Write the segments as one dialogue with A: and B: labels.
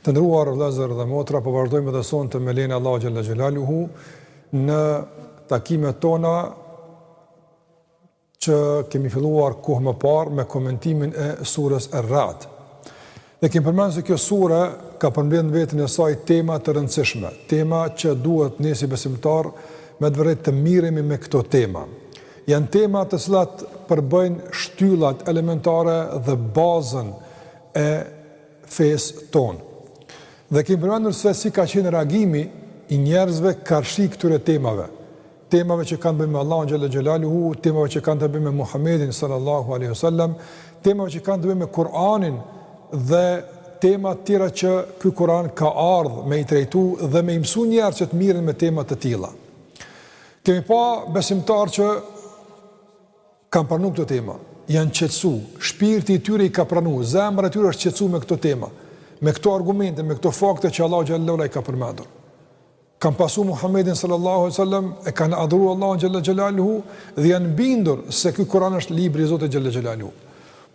A: Të nderuar vëllezër dhe motra, po vazhdojmë edhe sonte me lejen e Allahut xhalla xhelaluhu në takimet tona që kemi filluar kohë më parë me komentimin e surës Ar-Ra'd. Ne kemi përmendur se kjo sure ka përmbledhur në veten e saj tema të rëndësishme, tema që duhet ne si besimtar me të vërtetë të merremi me këto tema. Janë tema të cilat përbëjnë shtyllat elementare dhe bazën e fesë tonë. Dhe kemi përmendur se si ka qenë reagimi i njerëzve karshi këtyre temave, temave që kanë të bëjnë me Allahun xhalla xhelaluhu, temave që kanë të bëjnë me Muhammedin sallallahu alaihi wasallam, temave që kanë të bëjnë me Kur'anin dhe tema tjera që ky Kur'an ka ardh me i trajtu dhe me i mësu njerëzit që të merren me tema të tilla. Kemi pa besimtarë që Kanë pranu këto tema, janë qetësu, shpirti i tyre i ka pranu, zemra e tyre është qetësu me këto tema, me këto argumente, me këto fakte që Allahu xhalla wa ala i ka përmendur. Kanë pasu Muhammedin sallallahu alaihi wasallam, e kanë adhuru Allahun xhalla xhelaluhu dhe janë bindur se ky Kur'an është libri i Zotit xhalla xhelaluhu.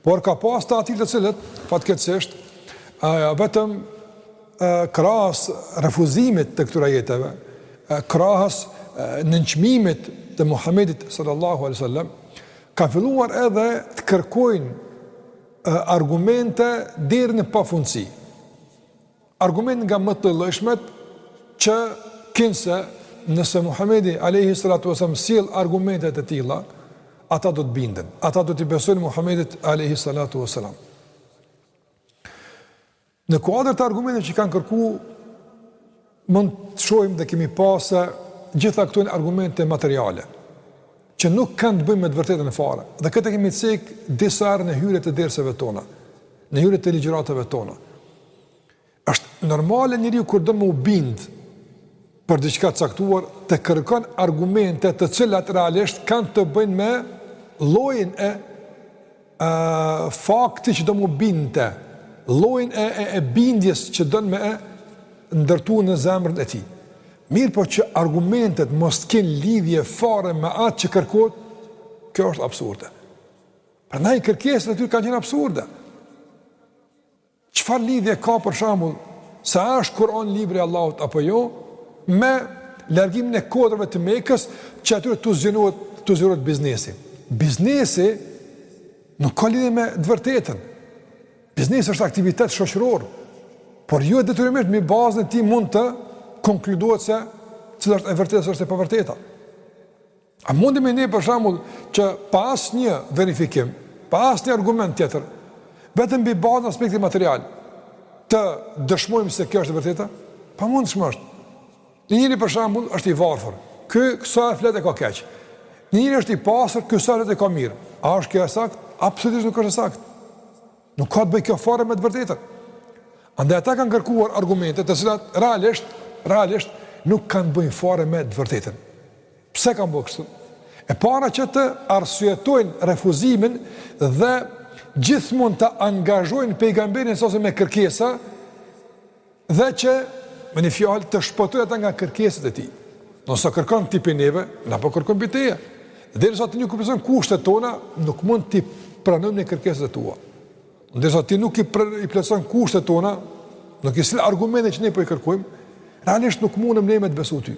A: Por ka pas të atillë të cilët fatkeqësisht vetëm krahas refuzimit të këtyre ajeteve, krahas nënçmimit të Muhamedit sallallahu alaihi wasallam, kanë filluar edhe të kërkojnë argumente deri në pafundësi. Argumente nga më të llojllojshmet që kinse nëse Muhamedi alayhi salatu wasallam sjell argumente të tilla, ata do të binden, ata do t'i besojnë Muhamedit alayhi salatu wasallam. Në kuadër të argumenteve që kanë kërku, mund të shohim dhe kemi pa se të gjitha këto janë argumente materiale, që nuk kanë të bëjnë me të vërtetën fare. Dhe këtë e kemi cek disa herë në hyrje të derseve tona, në hyrje të ligjëratave tona. Është normale njeriu kur do me u bindë për diçka të caktuar, të kërkon argumente të cilat realisht kanë të bëjnë me llojin e faktit që do m'u bind, llojin e, e, e bindjes që don me e ndërtu në zemrën e tij. Mirëpo që argumentet mos të kenë lidhje fare me atë që kërkohet, kjo është absurde. Prandaj kërkesat e tyre kanë qenë absurde. Çfarë lidhje ka për shembull se a është Kur'ani libri i Allahut apo jo me largimin e kodrave të Mekës që atyre t'u zgjerohet biznesi. Biznesi nuk ka lidhje me të vërtetën. Biznesi është aktivitet shoqëror, por jo detyrimisht mbi bazën e tij mund të konkludohet se cila është e vërteta cila është e pavërteta. A mundemi ne për shembull që pa asnjë verifikim, pa asnjë argument tjetër, vetëm mbi bazën e aspektit material të dëshmojmë se kjo është e vërteta? Pamundshmë është. Një njeri për shembull është i varfër. Ky çka e flet e ka keq. Një njeri është i pasur, ky çka e flet e ka mirë. A është kjo e saktë? Absolutisht nuk është e saktë. Nuk ka të bëjë kjo fare me të vërtetën. Andaj ata kanë kërkuar argumente të cilat realisht realisht nuk kanë të bëjnë fare me të vërtetën. Pse kanë bërë kështu? E para që ta arsyetojnë refuzimin dhe gjithmonë ta angazhojnë pejgamberin s.a.s. me kërkesa dhe që me një fjalë të shpëtojnë ata nga kërkesat e tij. Nëse kërkon ti prej neve, na po kërkojmë prej teje. Derisa ti nuk i plotëson kushtet tona, nuk mund t'i pranojmë ne kërkesat e tua. Derisa ti nuk i, pr i plotëson kushtet tona, nuk i sjell argumentet që ne po i kërkojmë, realisht nuk munëm ne me të besu ty.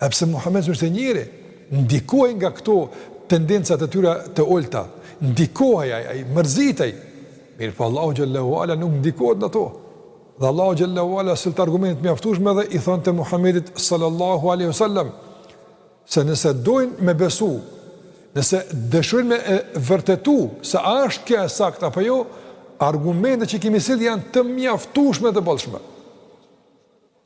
A: E pse Muhamedi s.a.s. ishte njeri, ndikohej nga këto tendencat e tyre të ulëta, ndikohej, ai mërzitej, mirëpo Allahu xhel-le ue ala nuk ndikohet nga ato, dhe Allahu xhel-le ue ala sillte argumentet e mjaftueshme dhe i thonte Muhammedit sallallahu aleyhi wasallam, se nëse dojnë me besu, nëse dëshirojnë me e vërtetu, se a është kjo e saktë apo jo, argumentet që i kemi sjell janë të mjaftueshme dhe të bollshme.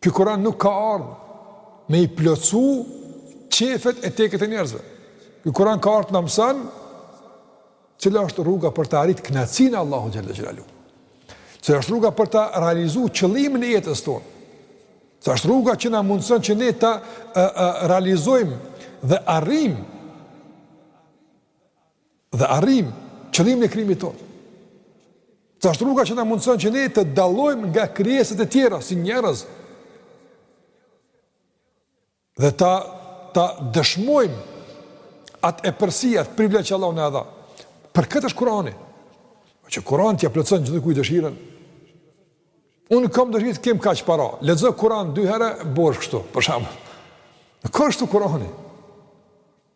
A: Ky Kur'an nuk ka ardh me i plotësu qejfet e teket e njerëzve. Ky Kur'an ka ardh na mëson cila është rruga për ta arrit kënaqësinë e Allahut xhel-le xhelaluhu. Cila është rruga për ta realizu qëllimin e jetës tonë. Cila është rruga që na mundëson që ne ta realizojmë dhe arrijmë Dhe arrijmë qëllimin e krijimit tonë. Cila është rruga që na mundëson që ne të dallojmë nga krijesat e tjera si njerëz? Dhe ta ta dëshmojmë atë epërsi, atë privilegj që Allahu na e dha. Për këtë është Kurani. Jo që Kurani t'ia plotëson çdokujt dëshirën. Unë kam dëshirë të kem kaq para. Lexo Kur'an dy herë, bëj kështu, për shembull. Nuk asht kështu Kur'ani.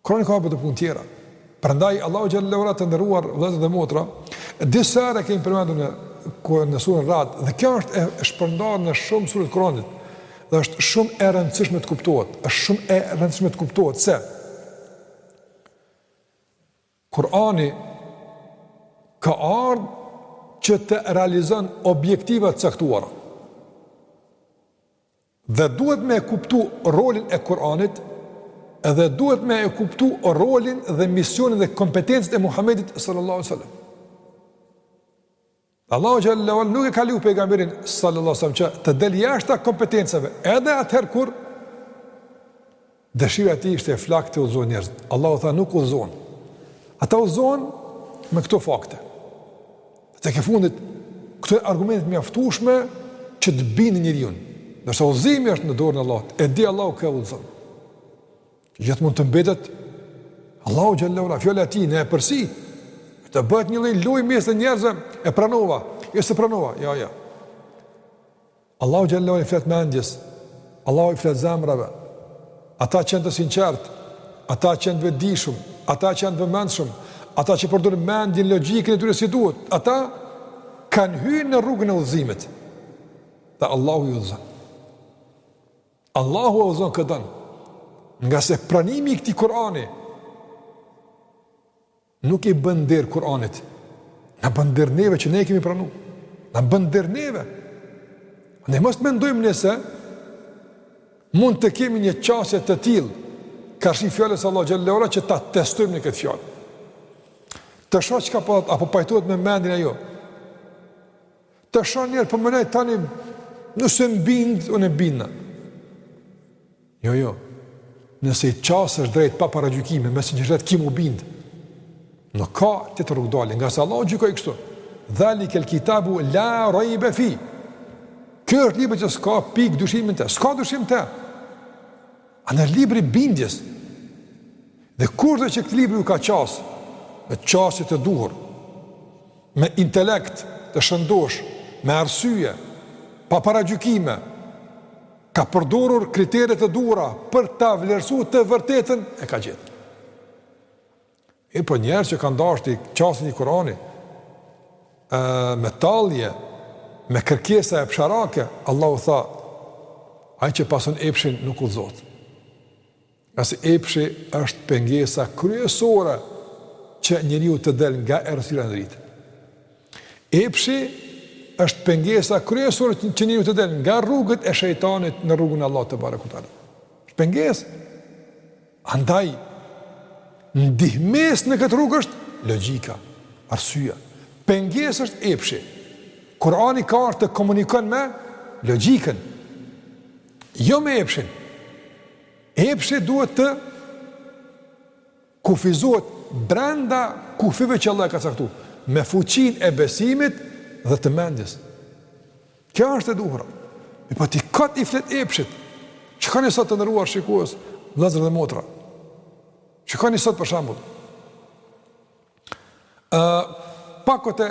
A: Kurani ka ardh për punë tjera. Prandaj Allahu xhel-le ue ala të nderuar vëllezër dhe motra, disa herë kemi përmendur në, në suren Rad, dhe kjo është e shpërndarë në shumë sure të Kuranit. Dhe është shumë e rëndësishme të kuptohet, është shumë e rëndësishme të kuptohet se Kurani ka ardh që të realizon objektiva të caktuara. Dhe duhet me e kuptu rolin e Kur'anit dhe duhet me e kuptu rolin dhe misionin dhe kompetencat e Muhammedit sallallahu alaihi wasallam. Allahu xhel-le ue ala nuk e ka leju pejgamberin sallallahu alaihi wasallam që të del jashtë kompetencave, edhe atëherë kur Dëshira e tij ishte e flaktë të udhëzojë njerëzit. Allahu tha nuk udhëzon. Ata udhëzohen me këto fakte. Tekefundit këto argumente mjaftueshme që të bindin njeriun. Ndërsa udhëzimi është në dorën e Allahut, e di Allahu kë udhëzon. Gjithë mund të mbetet Allahu xhel-le ue ala fjala e tij në përsi. Të bëhet një lloj lojë mes njerëzve e pranova, s'e pranova. Jo, jo. Allahu xhel-le ue ala i flet mendjes, Allahu i flet zemrave. Ata që janë të sinqertë, ata që janë të vetëdijshëm, ata që janë të vëmendshëm, ata që përdorin mendjen, logjikën e tyre si duhet, ata kanë hyrë në rrugën e udhëzimit. Dhe Allahu i udhëzon. Allahu e udhëzon kë don. Ngase pranimi i këtij Kur'ani Nuk i bën nder Kur'anit. Na bën nder neve që ne e kemi pranuar. Na bën nder neve. Ne mos të mendojmë ne se mund të kemi një qasje të tillë karshi fjalës Allahut xhel-le ue ala që ta testojmë ne këtë fjalë. Të shoh çka po thotë a po pajtohet me mendjen a jo. Të shoh një herë po mandej tani nëse më bind unë bindna. Jo, jo. Nëse i qasesh drejt pa paragjykime, me sinqeritet ki me u bind. Nuk ka tjetër rrugëdalje, ngase Allahu gjykoi kështu. Dhalik el kitabu la raiba fi. Ky është libri që s'ka pikë dyshimi në të. S'ka dyshim në të. Asht libri i bindjes. Dhe kurdo që këtij libri iu ka qasë, me qasje të duhur, me intelekt të shëndoshë, me arsye, pa paragjykime, Ka përdorur kriteret e duhura për ta vlerësuar të vërtetën e ka gjetur. E po njerëz që kanë dashtë t'i qasen Kur'anit, e, me tallje, me kërkesa epsharake, Allahu tha, ai që pason epshin nuk udhëzohet. Pasi epshi është pengesa kryesore që njeriu të del nga errësira në dritë. Epshi është pengesa kryesore që njeriu të del nga rrugët e shejtanit në rrugën e Allahut tebareke ue teala. Pengesë. Andaj ndihmesë në këtë rrugë është logjika, arsyeja. Pengesë është epshi. Kurani ka ardhur të komunikon me logjikën. Jo me epshin. Epshi duhet të kufizohet brenda kufijve që Allah e ka caktu, me fuqinë e besimit dhe të mendjes. Kjo është e duhura. E po, po tiktak i flet epshit, çka ka sot të nderuar shikues, vëllezër dhe motra. Çka ka sot për shembull. Ë pakot e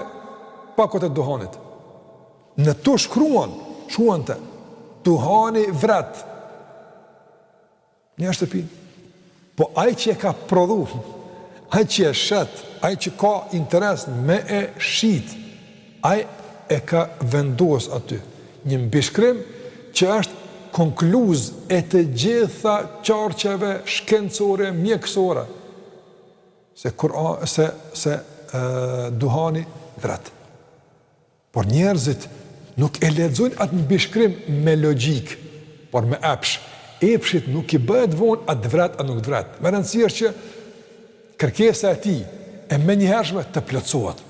A: pakot e duhanit. Në to shkruan, shkruante duhani vret. Njerëzit e pinë. Po ai që e ka prodhu, ai që e shet, ai që ka interes me e shit, ai e ka vendos aty një mbishkrim që është konkluz e të gjitha qarqeve shkencore, mjekësore. se Kur'ani se se e, duhani vret. Por njerëzit nuk e lexojnë atë mbishkrim me logjikë, por me epsh. Epshit nuk i bëhet vonë a të vret a nuk të vret. Me rëndësi është që kërkesa e tij e menjëhershme të plotësohet.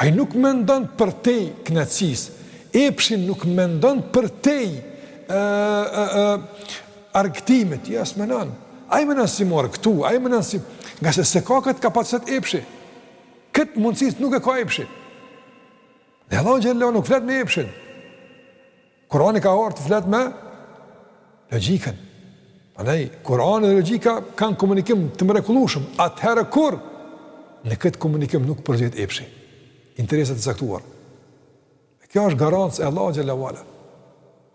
A: Ai nuk mendon përtej kënaqësisë. Epshi nuk mendon përtej ë ë ë Argëtimit, ja s'menon, ai menon si marr këtu, ai menon si, ngase s'e ka këtë kapacitet epshi, këtë mundësi nuk e ka epshi. Dhe Allahu xhelle nuk flet me epshin. Kurani ka ardhë të flet me logjikën. Andaj, Kurani dhe logjika kanë komunikim të mrekullueshëm, atëherë kur në këtë komunikim nuk përzihet epshi, interesat e caktuar. Kjo është garancë e Allahut xhelle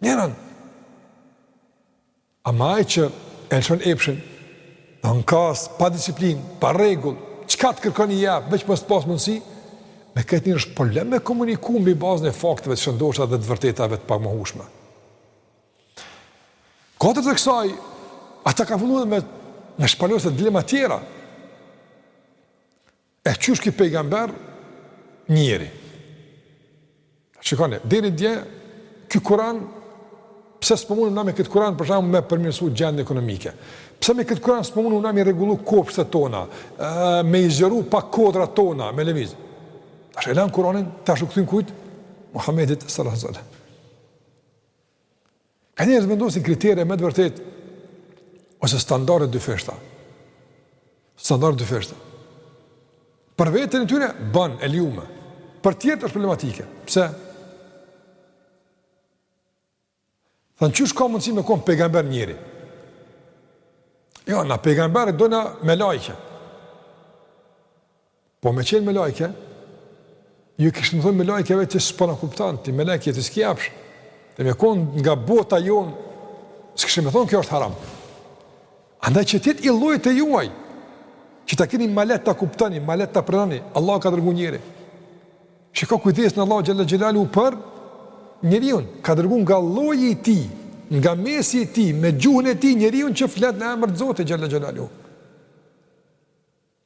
A: Njërën. Ama ai që e lëshon epshin, enkas, pa disiplinë, pa rregull, çka të kërkon i jep, veç mos të pas mundësi, me këtë njeri është problem me komuniku mbi bazën e fakteve të shëndosha dhe të vërtetave të pamohushme. Në kuadër të kësaj, ata kanë fillu edhe me, me shpalosë edhe dilema tjera. E qysh ky pejgamber njeri? Shikone, deri dje, ky kuran, pse s'po munim na me këtë kuran, për shembull me përmirësu gjendjen ekonomike? Pse me këtë kuran s'po munim na me i rregullu kopshtet tona, me i zgjeru pak kodrat tona, me lëviz? Tash e lanë kuranin, tash u kthyen kujt? Muhammedit sallallahu sallam. Ka njerëz vendosin kritere me të vërtetë ose standarde dyfishta. Standarde dyfishta. Për veten e tyre bën e lejume. Për tjetrin është problematike. Pse? Thanë qysh ka mundësi me kon pejgamber njeri? Jo, na pejgamber e dojna melaike. Po me qenë melaike, ju kishit me thënë melaikeve ti s'po na kupton, ti melaike ti s'ki epsh, ti me konë nga bota jonë, s'kishe me thënë kjo është haram. Andaj që të jetë i llojit tuaj, që ta keni ma lehtë ta kuptani, ma lehtë ta pranani, Allahu ka dërgu njeri. Që ka kujdesin Allahu xhelle xhelaluhu për njeriun, ka dërgu nga lloji i tij, nga mesi i tij, me gjuhën e tij, njeriun që flet në emër të Zotit xhelle xhelaluhu.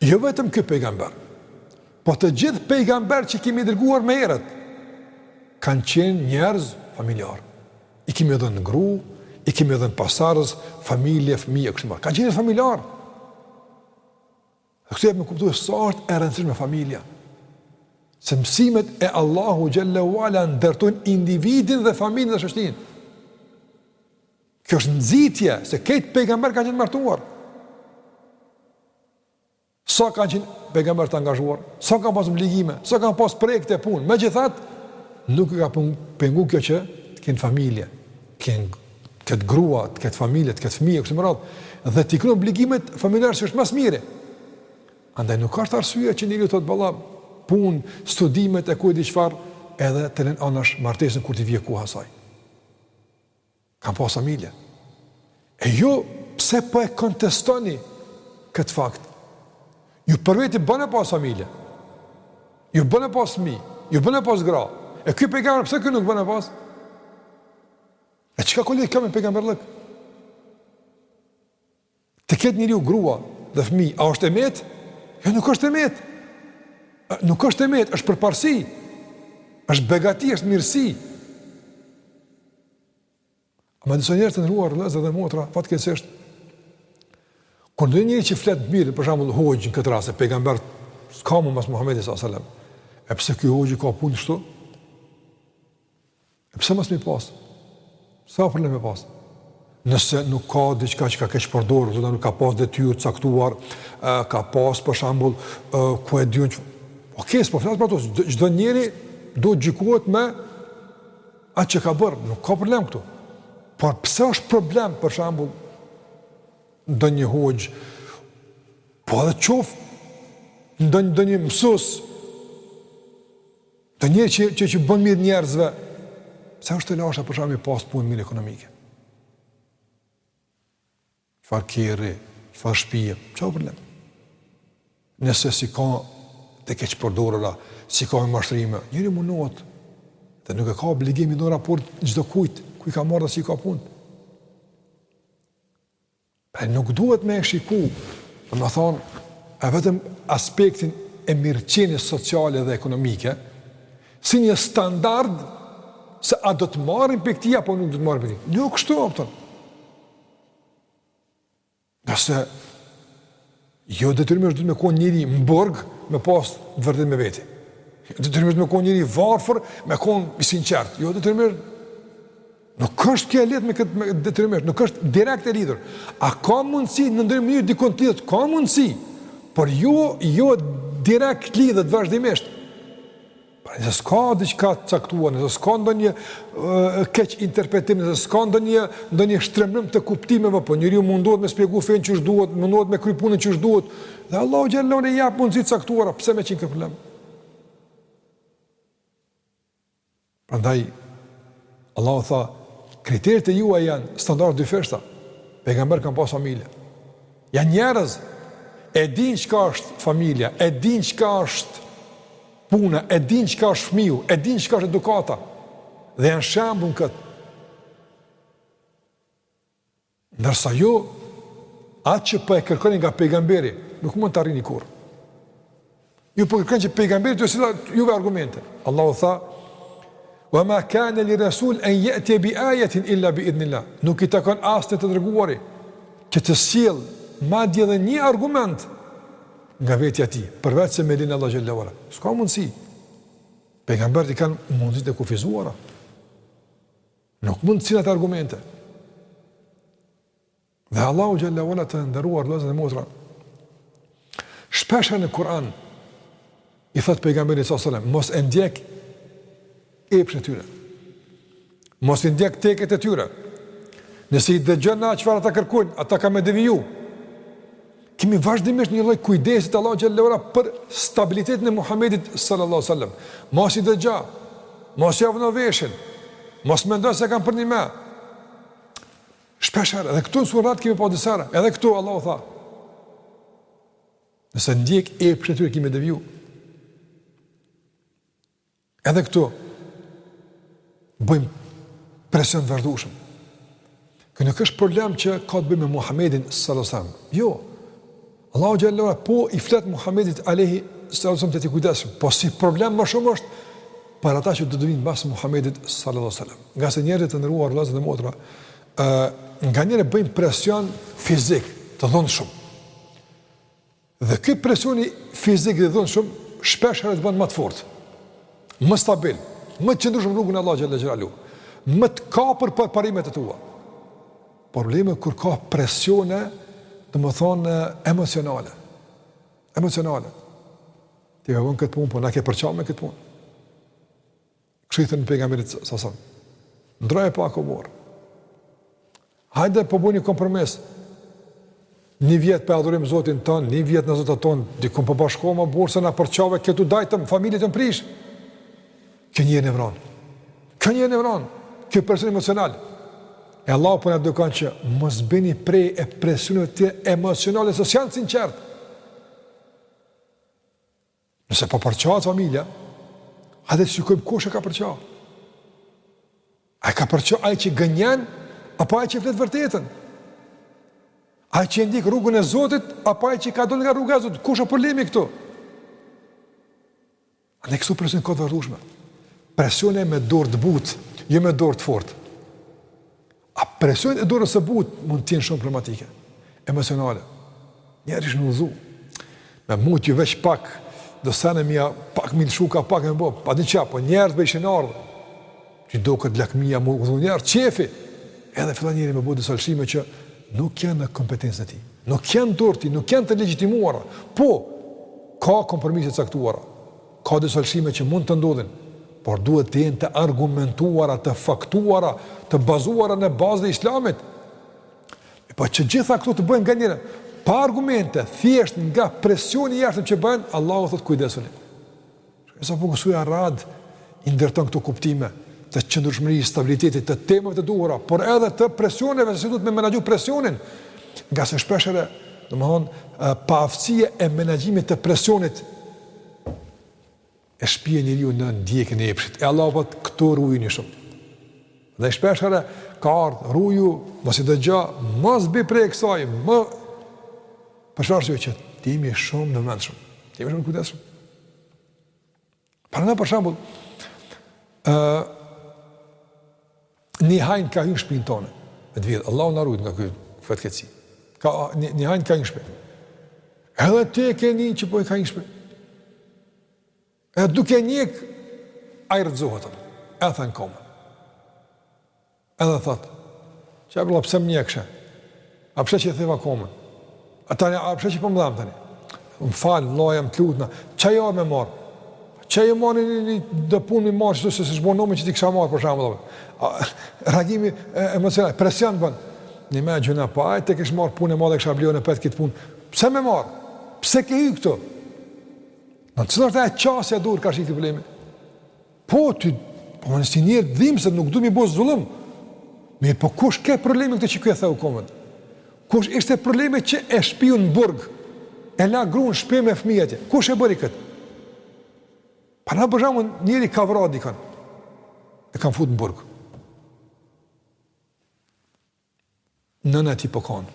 A: Jo vetëm ky pejgamber, po të gjithë pejgamberët që i kemi dërguar më herët, kanë qenë njerëz familjarë. I kemi dhënë gru, i kemi dhënë pasardhës, familje, fëmije, kështu me radhë. Kanë qenë njerëz familjarë. Dhe kjo është me kuptu se sa është e rëndësishme familja. Se mësimet e Allahut xhele ue ala ndërtojnë individin dhe familjen dhe shoqërinë. Kjo është nxitje se krejt pejgamberët kanë qenë martuar. Sa kanë qenë pejgamberët të angazhuar, sa kanë pas obligime, sa kanë pas projekte punë. Megjithatë, nuk i ka pengu kjo që të kenë familje, të ketë grua, të ketë familje, të ketë fëmijë kështu me radhë dhe t'i kryejë obligimet familjare që është më së miri. Andaj nuk është arsye që njeriu të thotë valla punë, studimet e ku e di çfarë, edhe ta lënë anash martesën kur t'i vijë koha e saj. Kanë pas familje. E ju, pse po e kontestoni këtë fakt? Ju për veti bën me pas familje. Ju bën me pas fmi. Ju bën me pas gra. E ky pejgamber, pse ky nuk bën me pas? E çka këllë i ka me pejgamberllëk? Të ketë njeriu grua dhe fëmijë, a është e metë? Jo, nuk është e metë. Nuk është e metë, është përparësi. Është begati, është mirësi. Ama disa njerëz të nderuar vëllezër dhe motra, fatkeqësisht kur ndonjë njeri që flet për të mirën, për shembull hoxhë në këtë rast, se pejgamber s'ka më pas Muhamedit sallallahu alajhi wasallam. E pse ky hoxhë i ka punët kështu? E pse mos mi pas? Ç'problem me i pas? Nëse nuk ka diçka që ka keqpërdorur, do të nuk ka pas detyrë caktuar, ka pas për shembull ku e di unë që Ok, s'po flas për ato, çdo njeri duhet të gjykohet me atë që ka bërë, nuk ka problem këtu. Por pse është problem për shembull ndonjë hoxhë po edhe qoftë ndonjë mësues Ndonjëri që që u bën mirë njerëzve, pse është të lashë për shembull me pas punë mirë ekonomike? Çfarë kerri, çfarë shtëpie, çfarë problem? Nëse s'i ka të keqpërdorura, s'i ka me mashtrime, njeriu mundohet dhe nuk e ka obligim me i dhanë raport çdokujt, ku i ka marrë dhe si i ka punët. E nuk duhet me e shiku, domethënë, e vetëm aspektin e mirëqenies sociale dhe ekonomike, si një standard se a do të marrim prej këti, apo nuk do të marrim prej këti. Jo kështu, apëton. Nëse Jo detyrimisht duhet me kon njëri i mbjerrë me pas të vërtetë me veti. Jo detyrimisht me kon njeri i varfër me kon i sinqert. Jo detyrimisht Nuk është kjo e lidhur me këtë detyrimisht, nuk është direkt e lidhur. A ka mundësi në ndonjë mënyrë dikon të lidhet? Ka mundësi. Por jo jo direkt lidhet vazhdimisht. Pra nëse s'ka diçka të caktuar, nëse s'ka ndonjë keq interpretim, nëse s'ka ndonjë, ndonjë shtrembërim të kuptimeve, po njeriu mundohet me spjegu fenë qysh duhet, mundohet me kry punën qysh duhet, dhe Allahu xhele ua ala i jep mundësi të caktuara, pse me qenë kjo problem? Prandaj, Allahu tha, kriterit e juaja janë standarde të dyfishta, pejgamberët kanë pas familje, janë njerëz, e dinë çka është familja, e dinë çka është Puna, e dinë çka është fëmiu, e dinë çka është edukata, dhe janë shembull në këtë. Ndërsa jo, atë që po e kërkoni nga pejgamberi, nuk mund ta arrini kurrë. Ju po kërkoni që pejgamberi t'ju sjellë juve argumente. Allahu tha, wa ma kane li rasulin en je'tije bi ajetin illa bi idnila. Nuk i takon asnjë të dërguari, që të sjellë madje edhe një argument, nga vetja e tij, përveç se me lejen e Allahut xhele ua ala. S'ka mundësi. Pejgamberët i kanë mundësitë e kufizuara. Nuk mund të sjellin ata argumente. Dhe Allahu xhele ua ala të nderuar vëllezër dhe motra. Shpesh në Kur'an I thotë pejgamberit sallallahu alajhi wasallam, mos e ndjek epshin e tyre. Mos i ndjek teket e tyre. Nëse i dëgjon në çfarë ata kërkojnë, ata ke me deviju. Kemi vazhdimisht një lloj kujdesi të Allahu xhele ua ala për stabilitetin e Muhamedit sallallahu alajhi wasallam. Mos i dëgjo. Mos ia vno veshin. Mos mendo se kanë për një më. Shpeshherë edhe këtu në suret kemi pa disa herë. Edhe këtu Allahu tha. Nëse ndjek epshin e tyre ki me deviju. Edhe këtu bëjnë presion të vazhdueshëm. Ky nuk është problem që ka të bëjë me Muhamedin sallallahu alajhi wasallam. Jo. Allahu xhele po i flet Muhamedit alaihi sallallahu alajhi wasallam të jetë i kujdesshëm, po si problem më shumë është për ata që do të vinë pas Muhamedit sallallahu alajhi wasallam. Ngase njerëzit të nderuar vëllezër dhe motra, ë nga njerëzit bëjnë presion fizik të dhunshëm. Dhe ky presioni fizik i dhunshëm, shpesh herë të bën më të fort, më stabil, më të qëndrushëm në rrugën e Allahut xhele xhelaluhu, më të kapur për parimet e tua. Problemi kur ka presione, domethënë, emocionale. Emocionale. Ti e bën këtë punë, po na ke përça me këtë punë. Kështu i thënë pejgamberit s.a.s. Ndërroje pak, o burrë. Hajde po bojmë një kompromis. Një vjet po e adhurojmë Zotin tënd, një vjet ne zotat tonë, diku po bashkohemi, o burrë, se na përçave këtu u dajtëm, familjet u prishën. Kjo njerin e vrán. Kjo njerin e vrán. Kjo presion emocional. E Allah po na edukon që mos bini pre e presioneve emocionale se s'janë të sinqertë. Nëse po përçahet familja, hajde shikojmë kush e ka përça. A e ka përça ai që gënjen apo ai që flet të vërtetën? Ai që ndjek rrugën e Zotit apo ai që ka dalë nga rruga e Zotit? Kush është problemi këtu? Hajde kështu presione ka të ndryshme? Presione me dorë të butë, jo me dorë të fortë. A presionet e dorës së butë mund të jenë shumë problematike, emocionale. Njerëzit m'u udhëzu. Me mujt ju veç pak, do sene mi a pak me lëshu ka pak e me bo, a di çka, po njerëzit bojshin ardhë. Që doket lakmia m'u udhëzu njerëzit, qefi. Edhe fillon njeri me bo disa lëshime që nuk janë në kompetencën e tij. Nuk janë në dorë të tij, nuk janë të legjitimuara. Po, ka kompromise të caktuara. Ka disa lëshime që mund të ndodhin, por duhet të jenë të argumentuara, të faktuara, të bazuara në bazat e Islamit. Po që të gjitha këto të bëhen nga njëra, pa argumente, thjesht nga presioni i jashtëm që bën, Allahu thotë kujdesuni. Sa po kjo surja Rad i ndërton këto kuptime të qëndrueshmërisë, stabilitetit, të temave të duhura, por edhe të presioneve se si duhet me menaxhu presionin. Ngase shpeshherë, domthon, paaftësia e menaxhimit të presionit e shpije njeriun në ndjekjen e epshit. E Allahu thotë, këtu rujuni shumë. Dhe shpesh herë ka ardhur ruju, mos i dëgjo, mos bi pre e kësaj, më për shkak që të jemi shumë të vëmendshëm. Të jemi shumë të kujdesshëm. Pra, për shembull, ë Një hajn ka hy në shpinë tonde. Me të vjedh, Allahu na rujtë nga kjo fatkeqësi. Ka, një, një hajn ka hy në shpinë. Edhe ti e ke ni që po, ka hy në shpinë. Edhe duke njek, a i rëdzohet, e thënë komë. Edhe thëtë, që e përla pëse më njekëshe? A po sheh që e theva komën? A tani, a po sheh që po më dhemb tani? Më falë, vla, o jam, të lutna. Çka jo me marrë? Çka jo marrë një, një, një dy punë me i marrë, që se s'u bo nami që t'i kisha marrë, për shembull. Reagimi e, emocional, presion bon. Një me gjuna, pa po, ai t'i kishe marrë punë e madhe, kisha ble apet këtë punë. Pse me marrë? Pse ke hy këtu? Cila është qasja e duhur, kah shikohet problemi? Po, ty, po nëse njeri dhimset nuk du mi bo zullum. Me, po kush ke problemi këtu që kjo e theu komën? Kush ishte problemi që e shpiu në burg? E la grunë n'shpi me fëmijë atje? Kush e bëri këtë? Pa na për shembull njeri ka vra dikën. E kanë fut në burg. Nëna e tij po kanë.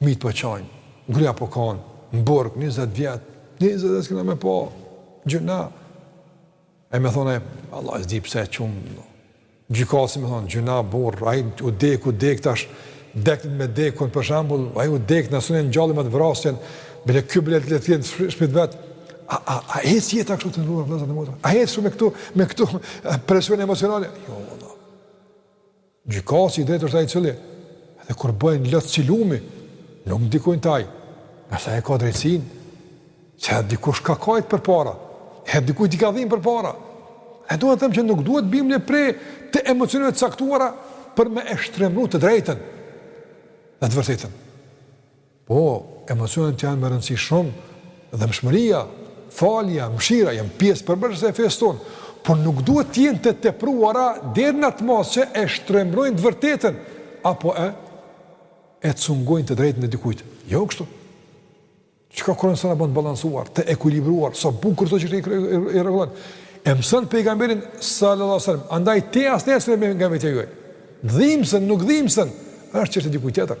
A: Fëmijët po qajnë. Gruaja po kanë. Në burg 20 vjet. 20 vjet që më po. Gjynah. E më thonë, Allah e di pse e çum. Gjykasi më thonë, gjynah, burrë, ai dekë, dekë tash. Dek me dekun për shembull, ai dekë, na s'un e ngjallim me të vrasjen. Bile ky blet le të jetë shpit vet. A a a e si jeta këtu të nderuar vëllezër e motra. A e shihni këtu me këtu presion emocional. Jo, Gjykatsi i drejtë është ai i cili edhe kur bëhen lot si lumi, nuk ndikojnë te ai. Në dashtë e ka drejtësinë, se edhe dikush ka kajt përpara, e dikujt i ka dhimbë përpara. E duhet të them që nuk duhet bim ne pre të emocioneve të caktuara për me e shtremru të drejtën dhe të vërtetën. Po, emocionet janë me rëndësi shumë, dhembshmëria, falja, mëshira, janë pjesë përbërëse e fesë tonë, por nuk duhet të jenë të tepruara deri në atë masë që e shtrembrojnë të vërtetën, apo e, e cungojnë të drejtën e dikujt. Jo kështu. Çka Kurani na bën të balansuar, të ekuilibruar, sa bukur këto çështje i rregullon. E mëson pejgamberin, sallallahu sallam, andaj ti as nesër e me nga vetja juaj. Dhimësën, nuk dhimësën, është çështje e dikujt tjetër.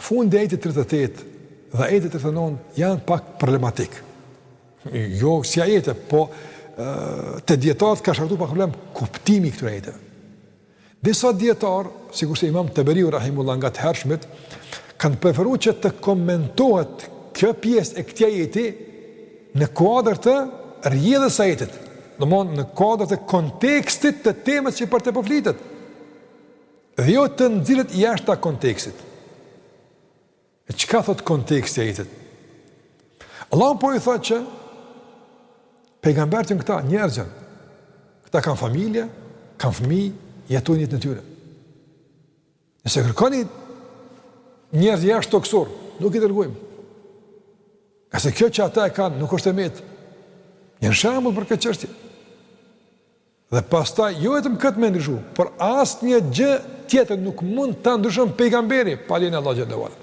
A: Fundi i ajetit tridhjetë e tetë dhe ajeti tridhjetë e nëntë janë pak problematik. Jo si ajete, po te dijetarët ka shkaktuar pak problem kuptimi i këtyre ajeteve. Disa dijetarë, sikurse imam Taberiu Rahimullah nga të hershmit, kanë preferu që të komentohet kjo pjesë e këtij ajeti në kuadër të rrjedhës së ajetit, domethënë në kuadër të kontekstit të temës që për të po flitet. Dhe jo të nxirret jashtë kontekstit. E çka thotë konteksti i ajetit? Allahu po i thotë që pejgamberët, këta njerëz janë. Këta kanë familje, kanë fëmijë, jetojnë jetën e tyre. Nëse kërkoni njerëz jashtëtokësorë, nuk i dërgojmë. Se kjo që ata e kanë nuk është e metë. Një shembull për këtë çështje. Dhe pastaj jo vetëm këtë me e ndryshu, por asnjë gjë tjetër nuk mund ta ndryshon pejgamberi pa lejen e Allahut xhelle ve ala.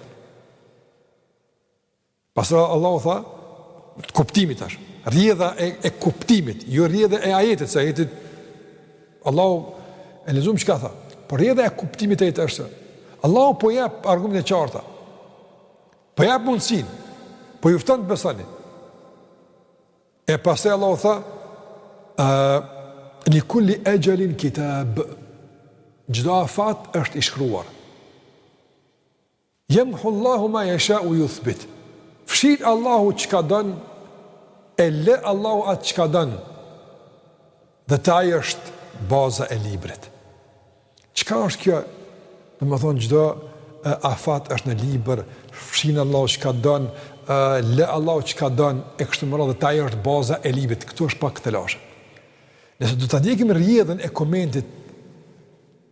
A: Pastaj Allahu tha, e kuptimit është. Rrjedha e, e kuptimit, jo rrjedha e ajetit, se ajetit Allahu e lexum çka tha. Por rrjedha e kuptimit të ajetit është, Allahu po jep argumente të qarta. Po jep mundësinë. Po ju fton të besoni. E pastaj Allahu tha: "Li kulli ajalin kitab" Çdo afat është i shkruar. Yamhu Allahu ma yasha wa yuthbit. Fshin Allahu çka don, e len Allahu atë çka don. Dhe te Ai është baza e librit. Çka është kjo, domethënë, çdo afat është në libër, fshin Allahu çka don, lë Allahu çka don, e kështu me radhë, te Ai është baza e librit. Këtu është pak këtu lashë. Nëse do ta ndjekim rrjedhën e komentit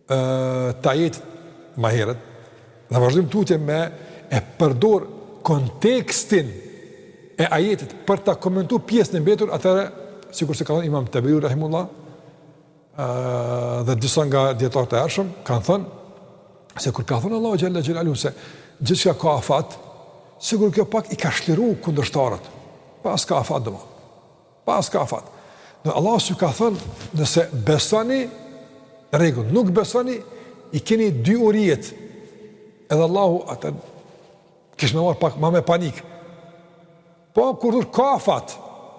A: Të ajetit ma herët, dhe vazhdojmë tutje me e përdor kontekstin e ajetit për ta komentuar pjesën e mbetur, atëherë sikur se ka thënë Imam Taberi rahimehullah, ë dhe disa nga dijetarët e hershëm kanë thënë se kur ka thënë Allahu xhalla xhelalu se gjithçka ka afat, sikur kjo pak i ka shliru kundërshtarët. Paska afat doma. Paska afat. Allahu s'ju ka thonë, nëse besoni, rregull, nuk besoni, i keni dy urijet, edhe Allahu, ata, kish me marrë pak ma me panik, po kur dhur, ka afat,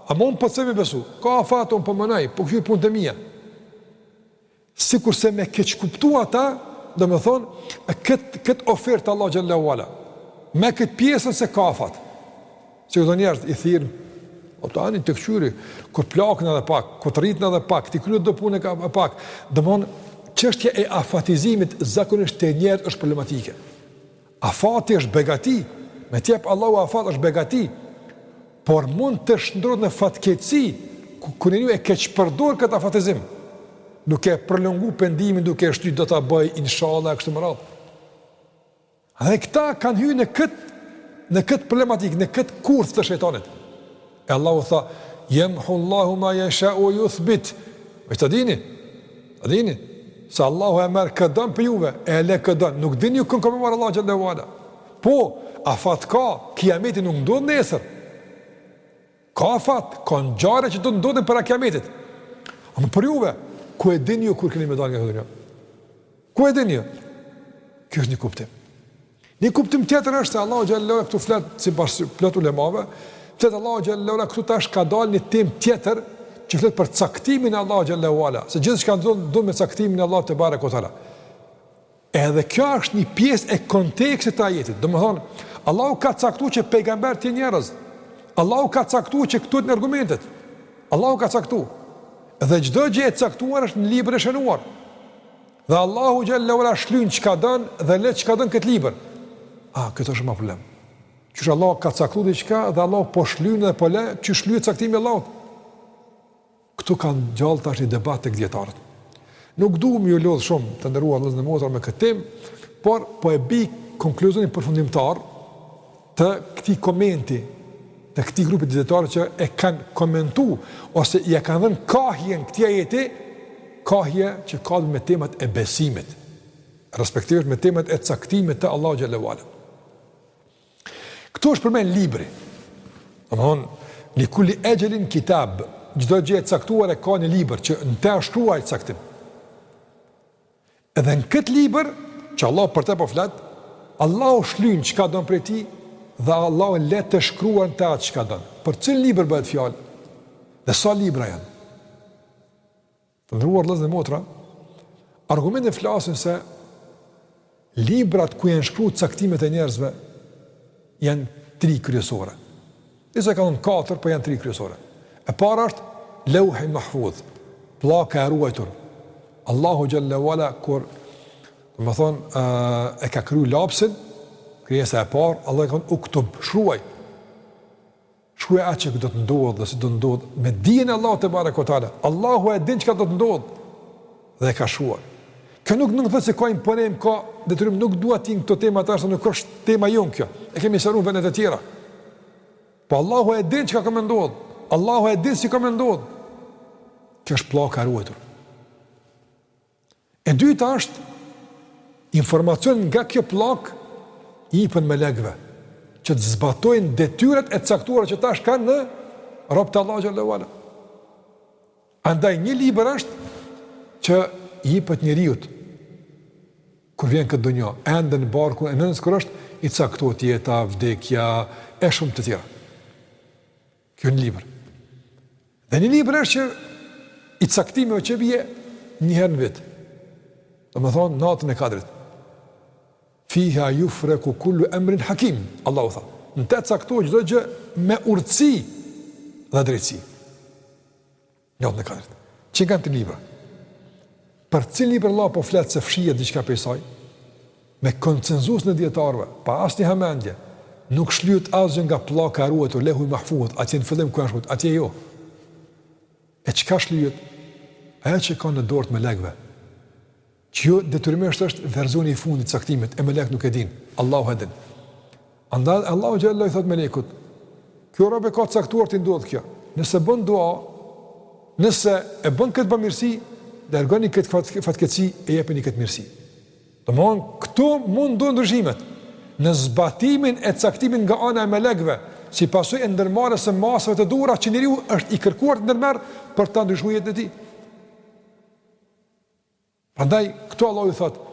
A: ama unë për me besu, ka afat, unë po menoj, po, po kqyri punët e mia, Sikurse me keqkuptu ata, domethënë, kët kët ofertë të Allahut xhelle ue ala. Me kët pjesën se ka afat. Si këta njerëz i thirr o tani të kqyri, kur plaken edhe pak, kur të rriten edhe pak, t'i kryej do punë e pak, domethonë, çështja e afatizimit zakonisht te njerëzit është problematike. Afati është begati, me t'jep Allahu afat është begati, por mund të shndërrohet në fatkeqësi kur njeriu e keqpërdor këtë afatizim, duke prolongu pendimin, duke e shty, do ta bëj inshallah e kështu me radhë. Dhe këta kanë hyrë në këtë në këtë problematikë, në këtë kurth të shejtanit. E Allahu tha, Jemhullahu ma jeshau ue juthbit. Veç ta dini, ta dini, se Allahu e merr kë don prej juve, e le kë don. Nuk dini ju kën ka me marrë Allahu xhelle ue ala. Po, afat ka, kiameti nuk ndodh nesër. Ka afat, ka ngjarje që do të ndodhin para kiametit. Ama për juve, ku e dini ju kur keni me dalë nga dunjaja? Ku e dini ju? Kjo është një kuptim. Një kuptim tjetër është se Allahu xhelle ue ala këtu flet sipas plot ulemave, flet Allahu xhelle ue ala këtu, tash ka dalë në temë tjetër që flet për caktimin e Allahut xhelle ue ala, se gjithçka ndodh me caktimin e Allahut tebareke ue teala. Edhe kjo është një pjesë e kontekstit të ajetit. Domethënë, Allahu ka caktuar që pejgamberët t'jenë njerëz. Allahu ka caktuar që këto t'jenë argumentet. Allahu ka caktuar. Dhe çdo gjë e caktuar është në libër e shënuar. Dhe Allahu xhelle ve ala shlyn çka don dhe le çka don këtë libër. Ah, këto është më problem. Qysh Allahu ka caktuar diçka dhe Allahu po shlyn dhe po le, qysh shlyhet caktimi i Allahut. Ktu ka ngjallë tash një debat tek dietarët. Nuk du me ju lodh shumë të nderuar vëllezër dhe motra me këtë temë, por po e bi konkluzionin përfundimtar të këtij komenti të këtij grupi dietarëve që e kanë komentu ose ia kanë dhënë kahjen këtij ajeti, kahje që kah me temat e besimit, respektivisht me temat e caktimit të Allahu xhelle ve ala. Këtu është përmend libri. Domethonë li kulli ejelin kitab, çdo gjë e caktuar e ka një libër që në te asht shkru ai caktim. Edhe në këtë libër, që Allahu për te po flet, Allahu shlyn çka don prej tij, dhe Allahu le të shkruan te atë çka don. Për cilin libër bëhet fjalë? Dhe sa libra janë? Të nderuar vllezën e motra, argumentet flasin se librat ku janë shkru caktimet e njerëzve janë tri kryesore. Disa e kanë thonë katër, por janë tri kryesore. E para është Levhi Mahfudh, pllaka e ruajtur. Allahu xhelle ve ala kur domethonë e ka kriju lapsin, krijesa e parë, Allahu i ka thonë uktub, shkruaj. Shkruaj atë që do të ndodhë dhe si do të ndodhë me dijen e Allahut tebareke ve teala. Allahu e din çka do të ndodhë. Dhe e ka shkruar. Kjo nuk do të thotë se ka imponim, ka detyrim, nuk dua të hy në këto tema tash, nuk është tema jonë kjo. E kemi sqaruar vende të tjera. Po Allahu e din çka ka me ndodh. Allahu e din si ka me ndodh. Kjo është pllaka e ruajtur. E dyta është informacionet nga kjo pllakë u jepen melekëve që të zbatojnë detyrat e caktuara që tash kanë në robt e Allahut xhelle ve ala. Andaj një libër është që i jepet njeriut kur vjen në këtë dunja, ende në barkun e nënës kur është, i caktohet jeta, vdekja e shumë të tjera. Kjo një libër. Dhe një libër është që i caktimeve që bije një herë në vit. Domethonë natën e kadrit. Fiha jufreku kullu emrin hakim, Allahu tha, Në te caktohet çdo gjë me urtësi dhe drejtësi. Natën e Kadrit. Qe ka katër libra? Për cilin libër Allah po flet se fshihet diçka prej saj? Me konsensusin e dietarëve, pa asnjë hamendje, nuk shlyhet asgjë nga pllaka e ruajtur levhi mahfudh, atje në fillim ku është, atje jo. E çka shlyhet? Ajo çka në dorë të melekëve. Që jo detyrimisht është verzioni i fundit i caktimit, e melekët nuk e din, Allahu e din. Andaj Allahu xhallahu i thot melekut, ky rob e ka caktuar t'i ndodh kjo. Nëse bën dua, nëse e bën këtë bamirësi, largoni këtë fat, fatkeqësi e jepini këtë mirësi. Domthon këtu mund do ndryshime në zbatimin e caktimit nga ana e melekëve, si pasojë e ndërmarrjes së masave të duhura që njeriu është i kërkuar t'i ndërmerr për ta ndryshu jetën e tij. Prandaj këtu Allahu thotë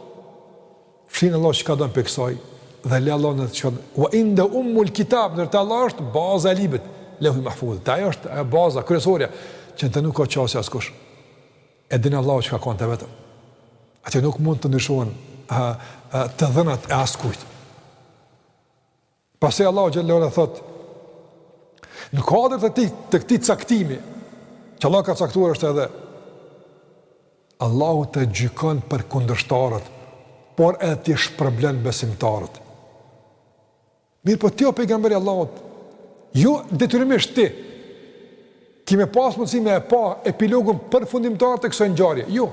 A: Fshin Allah çka don prej kësaj, dhe le Allah në të shkëtë, wa inda ummul kitab, ndërsa te Allahu është baza e librit, Lehul mahfudh, te ai është baza, kryesorja, që në të nuk ka qasje askush, e din Allahu çka ka në të vetëm, atje nuk mund të ndryshohen të dhënat e askujtë. Pastaj Allahu xhelle ue ala thot në kuadër të tij të këtij caktimi që Allah ka caktuar është edhe Allahu t'i gjykon për kundërshtarët, por edhe t'i shpërblen besimtarët. Mirëpo ti o pejgamber i Allahut, jo detyrimisht ti ki me pas mundësi me e pa epilogun përfundimtar të kësoj ngjarje, jo. Jo.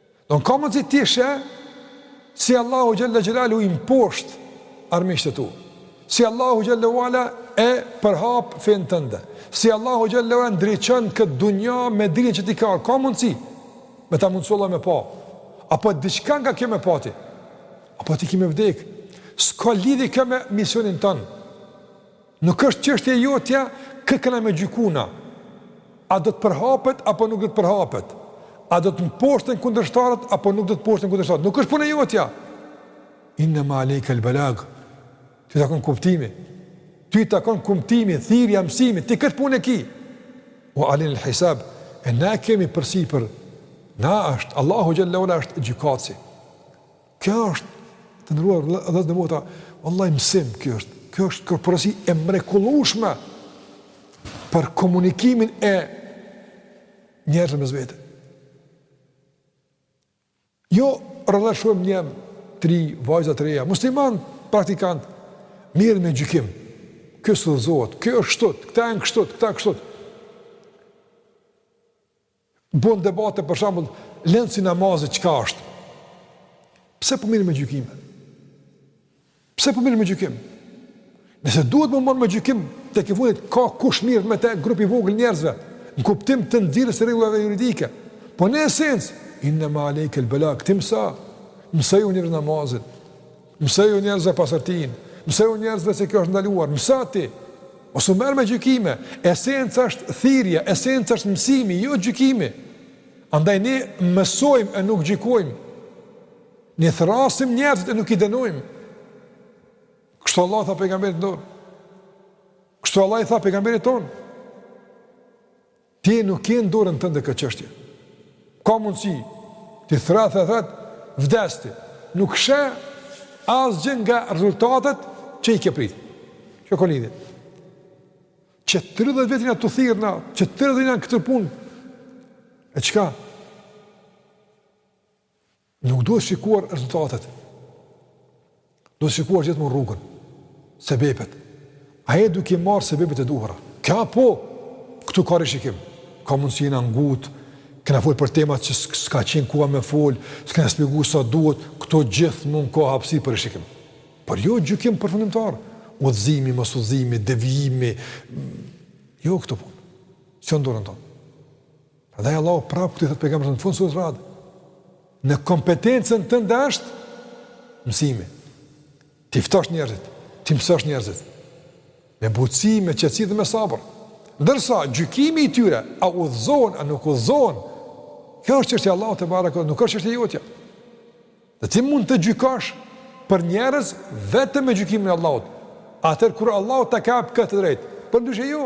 A: Don ka mundsi ti e sheh si Allahu xhelle xhelaluhu i mposht armiqtë e tu. Si Allahu xhelle ue ala e përhap fen tënde. Si Allahu xhelle ue ala ndriçon kët dunja me dinin që ti ke. Ka mundsi me ta mundsu Allahu me pa. Apo diçka nga kjo me pa ti. Apo ti ki me vdek. S'ka lidhje kjo me misionin tonë. Nuk është çështje e jotja kë kena me gjyku na. A do të përhapet apo nuk do të përhapet? A do të mposhten kundërshtarët apo nuk do të mposhten kundërshtarët? Nuk është punë e jotja. Innema alejkel-belag. Ty t'takon kumtimi. Ty t'takon kumtimi, thirrja, mësimi, ti këtë punë e ki. Ue alejnel-hisab, e na e kemi përsipër. Na është Allahu xhelle ue ala është gjykatësi. Kjo është, të nderuar edhe motra, vallahi mësim kjo është, kjo është kërpërësi e mrekulushme për komunikimin e njerëzve mes vete. Jo, u lëshohen djem t'ri, vajzat të reja, musliman, praktikant, merren me gjykim, kjo s'udhëzohet, kjo është kështu, këta janë kështu, këta kështu. Bën debate për shembull, lënsi i namazit çka është? Pse po merri me gjykime? Pse po merri me gjykim? Nëse duhet m'u marrë me gjykim, tekefundit, ka kush mirret me te grup i vogël i njerëzve, në kuptim të nxjerrjes së rregullave juridike. Po në esencë, innema alejkel belag, këtim sa, mësoju njerëzve namazit, Mësoju njerëzve pastërtinë. Mësoju njerëzve se kjo është ndaluar. Mëso ti. Mos u merr me gjykime. Esenca është thirrja, esenca është mësimi, jo gjykimi. Andaj ne mësojmë e nuk gjykojmë. Ne thrasim njerëzit e nuk i dënojmë. Kështu Allahu i tha pejgamberit tonë. Kështu Allahu i tha pejgamberit tonë. Ti nuk ke në dorën tënde këtë çështje. Ka mundësi ti thrath e thrath vdes ti. Nuk sheh asgjë nga rezultatet që i ke prit. Çka u lodhe. Që 30 vjet na tu thirrë na, që 30 vjet në këtë punë. E çka? Nuk duhet shikuar rezultatet. Duhet shikuar gjithmonë rrugën, sebebet. A je duke marrë sebebet e duhura. Kja po, këtu ka rishikim. Ka mundësi jena ngut, kena fol për temat që s'ka qenë koha me fol, s'kena shpjegu sa duhet, këtu gjithmonë ka hapsinë për rishikim. Por jo gjykim përfundimtar, udhëzimi, mos udhëzimi, devijimi, jo këto punë s'janë në dorën tonë. Prandaj Allahu prapë këtu i thotë pejgamberit në fund s'radi. Në kompetencën tënde është mësimi. T'i ftosh njerëzit, t'i mësosh njerëzit. Me butësi, me qetësi dhe me sabër. Ndërsa gjykimi i tyre, a udhëzohen, a nuk udhëzohen, kjo është çështja e Allahut tebareke, nuk është çështja jotja. Dhe ti mund të gjykosh për njerëz vetëm me gjykimin e Allahut. Atëherë kur Allahu ta jep këtë të drejtë, përndryshe jo.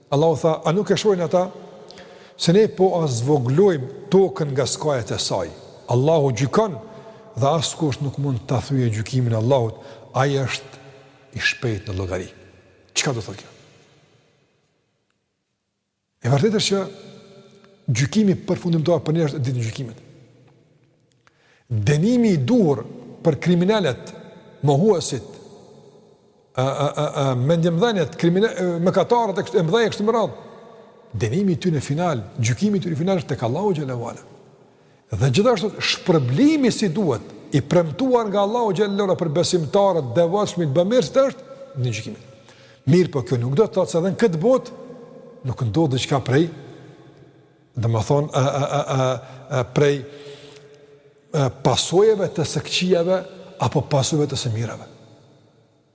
A: Allahu tha, A nuk e shohin ata, se ne po e zvogëlojmë tokën nga skajet e saj? Allahu gjykon dhe askush nuk mund ta thyejë gjykimin e Allahut, Ai është i shpejtë në llogari. Çka do thotë kjo? E vërtetë që gjykimi përfundimtar për njerëz është ditën e gjykimit. Dënimi i duhur për kriminelët, mohuesit, ë ë ë ë mendjemëdhenjtë, kriminelë, mëkatarët e kështu e mëdhenj kështu me radhë. Dënimi i tyne final, gjykimi i tyne final është tek Allahu xhelle ue ala. Dhe gjithashtu shpërblimi si duhet i premtuar nga Allahu xhelle ue ala për besimtarët, devotshmit, bamirësit është në gjykimin. Mirëpo kjo nuk do të thotë se edhe në këtë botë nuk ndodh diçka prej Domethënë, a, a, a, a, a, prej a, pasojave të së këqijave, apo pasojave të së mirave.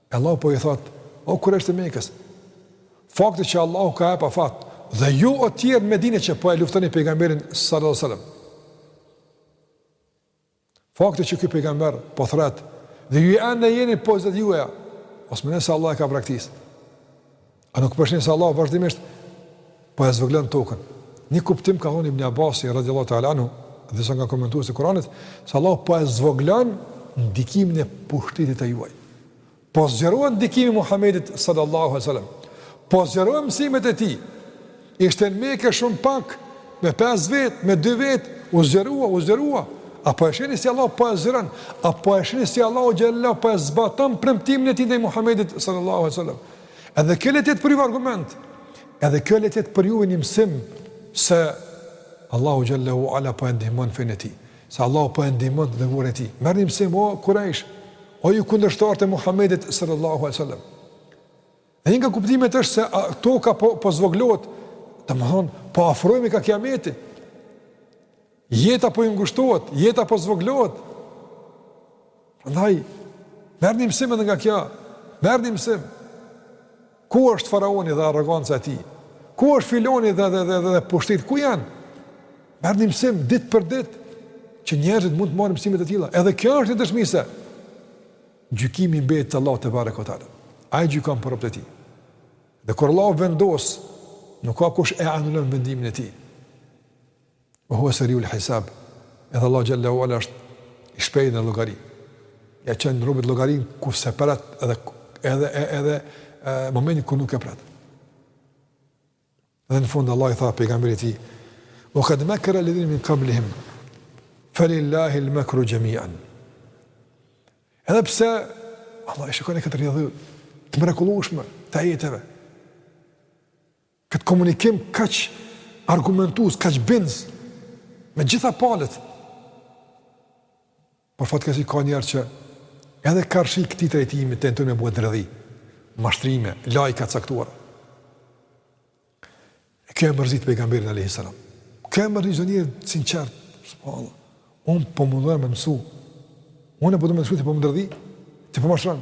A: E Allahu po i thotë, o kurejshët të Mekës, fakti që Allahu ka jap afat, dhe ju o tjerë Medine që po e luftoni pejgamberin sallallahu sallam. Fakti që ky pejgamber po thrret dhe ju ende jeni n'pozitat e juaja, mos mendoni se Allahu e ka braktis. A nuk po shihni se Allahu vazhdimisht po e zvogëlon tokën? Një kuptim ka thënë Ibn Abbasi radhiyallahu ta'ala anhu, dhe disa nga komentuesit e Kuranit, se Allahu po e zvogëlon ndikimin e pushtetit të juaj. Po zgjerohet ndikimi i Muhamedit sallallahu alejhi ve selam. Po zgjerohen mësimet e tij. Ishte në Mekë shumë pak, me pesë vetë, me dy vetë, u zgjerua, u zgjerua. A po e shihni si Allahu po e zgjeron? A po e shihni si Allahu xhallahu po e zbaton premtimin e tij ndaj Muhamedit sallallahu alejhi dhe selam? Edhe kjo le t'jetë për ju argument. Edhe kjo le t'jetë për ju një mësim se Allahu xhalla u ala po e ndihmon fenë e tij. Se Allahu po e ndihmon të dërguarin e Tij. Merrni mësim o Kurajsh, o ju kundërshtarë të Muhamedit sallallahu alaihi wasallam. Dhe një nga kuptimet është se a, toka po po zvogëlohet, domthon po afrohemi ka kiameti. Jeta po i ngushtohet, jeta po zvogëlohet. Prandaj, merrni mësim edhe nga kjo, merrni mësim. Ku është faraoni dhe arroganca e tij? Ku është filani dhe, dhe, dhe, dhe, dhe pushteti? Ku janë? Merrni mësim, ditë për ditë, që njerëzit mund të marrin mësime të tilla. Edhe kjo është një dëshmi se gjykimi mbetet te Allahu tebareke ve teala. Ai gjykon për robt e tij. Dhe kur Allahu vendos, nuk ka kush e anulon vendimin e tij. Wa huwa sari'ul hisab. Edhe Allahu xhalla u ala është i shpejtë në llogari. Ia çon robit llogarinë kur s'e pret edhe edhe edhe momentin kur nuk e pret. Dhe në fund Allahu i tha pejgamberit të tij Wa kad mekeral ledhine min kablihim Falillahil mekru xhemian Edhe pse Allah i shikoni këtë rrjedhë Të mrekullueshme të ajeteve Këtë komunikim kaq argumentues, kaq bindës, me gjitha palët, por fatkeqsisht ka njerëz që edhe karshi këtij trajtimi tentojnë me bo dredhi, mashtrime, lajka t'caktuara. E kjo e mërzit pejgamberin a.s. Kjo e mërzit çdo njeri t'sinqertë, s'pallë, unë po mundohem me t'mësu, unë e po të mësu ti po m'bën dredhi, ti po mashtran.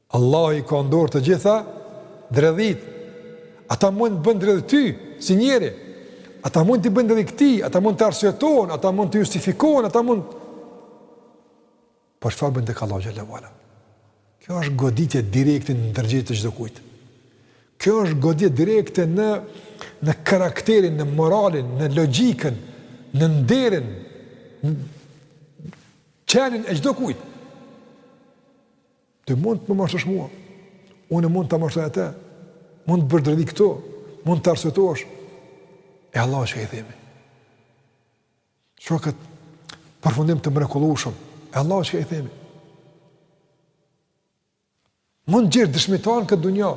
A: Allahu i ka në dorë të gjitha dredhitë. Ata mund të t'bëjnë dredhi ty si njeri. Ata mund t'i bëjnë dredhi këtij, ata mund të arsyetohen, ata mund të justifikohen, ata mund Por çfarë bëjnë tek Allahu xhalla wala? Kjo është goditje direkte në ndërgjegje të çdo kujt. Kjo është goditje direkte në në karakterin, në moralin, në logjikën, në nderin, në qenien e çdo kujt. Ti mund të më mashtrosh mua, unë mund ta mashtroj atë, mund të bësh dredhi këtu, mund të arsyetohesh, e Allahut çka i themi. Shih këtë përfundim të mrekullueshëm, e Allahut çka i themi. Mund gjesh dëshmitarë në këtë dunja,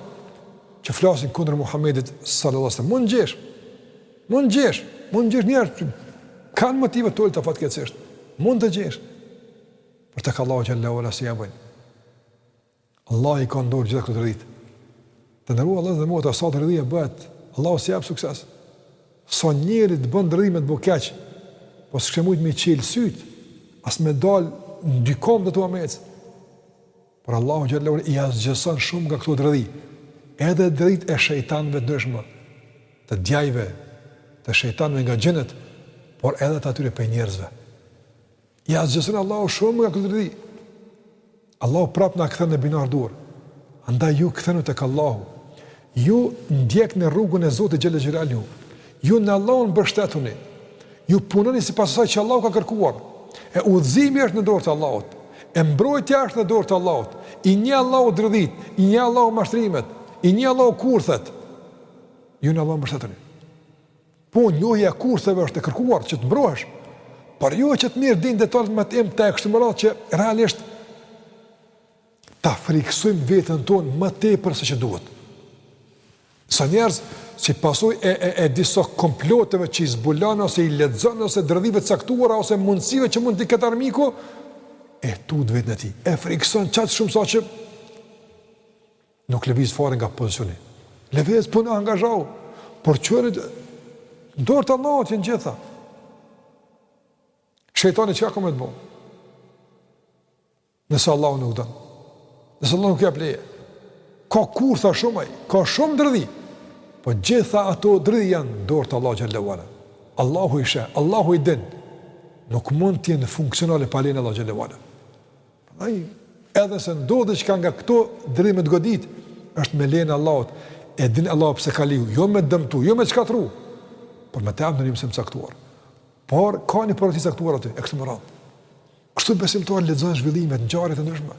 A: që flasin kundër Muhammedit sallallahu alaihi sallam mund gjesh. Mund gjesh, mund gjesh njerëz kanë motive të ulta fatkeqësisht. Mund të gjesh. Por tek Allahu xhalla uala si ja bën. Allahu i ka në dorë gjithë këto dredhi. Të nderuar vëlla dhe motër, sa dredhia bëhet, Allahu s'i jep sukses. Sa njëri të bën dredhi me të bo keq, po s'ke mujt me çel sytë, as me dal në dy kom të tua me ec. Por Allahu xhalla uala i asgjëson shumë nga këto dredhi. Edhe dredhitë e shejtanëve të ndryshëm, të djajve, të shejtanëve nga xhinët, por edhe të atyre prej njerëzve. I asgjëson Allahu shumë nga këto dredhi. Allahu prapë na kthen në binarë tu. Andaj ju kthehuni tek Allahu. Ju ndiqni rrugën e Zotit xhelle xhelaluhu. Ju në Allahun mbështetuni. Ju punoni sipas asaj që Allahu ka kërkuar. E udhëzimi është në dorë të Allahut. E mbrojtja është në dorë të Allahut. I njeh Allahu dredhitë, i njeh Allahu mashtrimet, i njeh Allahu kurthet. Ju në Allahun mbështetuni. Po, njohja e kurtheve është e kërkuar që të mbrohesh, por jo që të mirë dihen detajet më të imta e kështu me radhë që realisht ta frikësojmë veten tonë më tepër se që duhet. Disa njerëz si pasojë e, e, e disa komploteve që i zbulon ose i lexon ose dredhive të caktuara ose mundësive që mund të ketë armiku e tut vetën e tij. E frikëson aq shumë sa që Nuk lëviz fare nga pozicioni. Lëviz puno, angazhohu. Por se në dorë të Allahut janë gjitha. Shejtani çka ka me të bo? Nëse Allahu nuk don. Nëse Allahu nuk jep leje. Ka kurtha shumë ai, ka shumë dredhi. Po gjitha ato dredhi janë në dorë të Allahut xhalla uala. Allahu i sheh, Allahu i din. Nuk mund të jenë funksionale pa lejen e Allahut xhalla uala. Prandaj edhe se ndodh diçka nga këto dredhi me të godit, është me lejen e Allahut. E din Allahu pse ka leju, jo me të dëmtu, jo me shkatërru, por me të dhan ty një mësim të caktuar. Por ka një porosi të caktuar aty, e kështu me radhë. Kështu besimtari lexon zhvillimet, ngjarjet e ndryshme.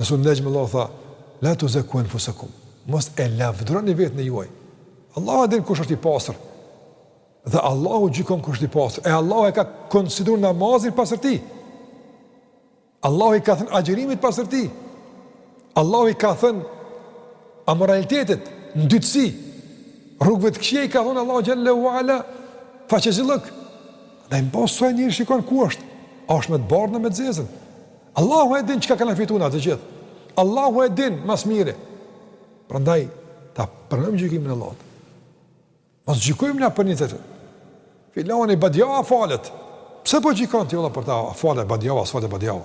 A: Në suren Nexhm Allahu tha, La tuzakku anfusakum, mos e lavdëroni veten e juaj. Allahu e din kush është i pastër. Dhe Allahu gjykon kush është i pastër. E Allahu e ka konsideruar namazin pastërti. Allahu i ka thënë agjërimit pastërti. Allahu i ka thënë amoralitetit ndytësi. Rrugëve të këqija i ka thënë Allahu xhalla uala faqezillëk. Dhe mbas asaj njeri shikon ku është. A është me të bardhën a me të zezën? Allahu e din çka kena fitu na të gjithë. Allahu e din ma s'miri. Prandaj, ta pranojmë gjykimin e Allahut. Mos gjykojmë na për një tjetër. Filani badjava falet. Pse po gjykon ti valla për ta? Falet badjava, falet badjava.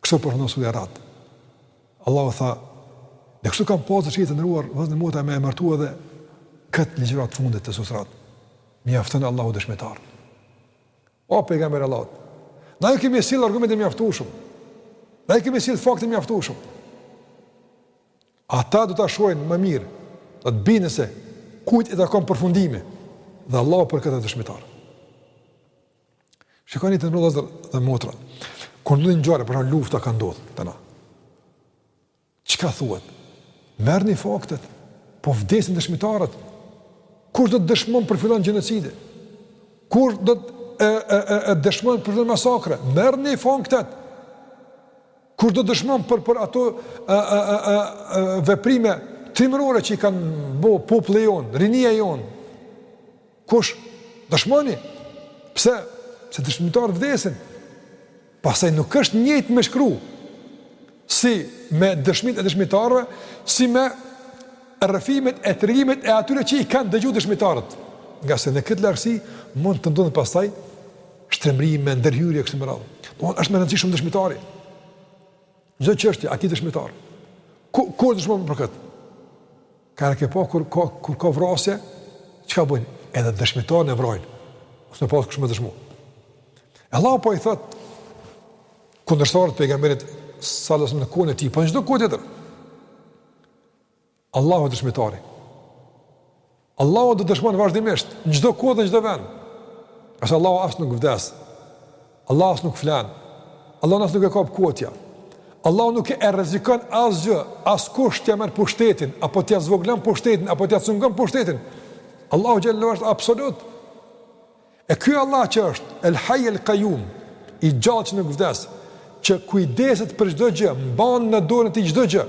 A: Kështu përfundon surja Rad. Allahu tha, dhe kështu kam pasë shikues të nderuar, vllezën e motra me e emërtu edhe këtë ligjëratë të fundit të sures Rad. Mjafton Allahu dëshmitar. O, pejgamber i Allahut. Na ju kemi sjellë argumente mjaftueshëm. Na ju kemi sjellë fakte mjaftueshëm. Ata do ta shohin më mirë, do të binden se kujt i takon përfundimi, dhe Allahu për këtë dëshmitar. Shikoni të nderuar vllezën dhe motra. Kur ndodhin ngjarje, për shembull lufta ka ndodhë, te na. Çka thuhet? Merrni faktet, po vdesin dëshmitarët. Kush do të dëshmon për filan gjenocid? Kush do të e, e, e, e dëshmon për filan masakre? Merrni faktet. Kush do të dëshmon për, për ato e, e, e, e, e, veprime trimërore që i kanë bo, populli jonë, rinia jonë, Kush? Dëshmoni? Pse? Se dëshmitarët vdesin. Pastaj nuk është njëjtë me shkru, si me dëshmitë e dëshmitarëve, si me rrëfimet e tregimet e atyre që i kanë dëgju dëshmitarët. Ngase në këtë largësi, mund të ndodhin pastaj, shtrembërime, ndërhyrje, kështu me radhë. Po është me rëndësi shumë dëshmitari. Çdo çështje, a ki dëshmitarë? Kush dëshmon për këtë? Ka, e ke pa kur ka kur ka vrasje, çka bëjnë? Edhe dëshmitarin e vrojnë. Mos me pasë kush me dëshmu. E Allahu po i thotë, kundërshtarët e pejgamberit, salallahu alejhi ve selem në kohën e tij, po çdo kohë tjetër. Allahu o dëshmitari. Allahu do dëshmon vazhdimisht, në çdo kohë dhe në çdo vend. Se Allahu as nuk vdes. Allahu as nuk flen. Allahu as nuk e kap kotja. Allahu nuk e rrezikon asgjë, askush t'ia merr pushtetin apo t'ia zvogëlon pushtetin apo t'ia cungon pushtetin. Allahu xhelle xhelaluhu është absolut. E ky Allah që është El Hayy El Qayyum, i gjallë që nuk vdes, që kujdeset për çdo gjë, mban në dorën e tij çdo gjë.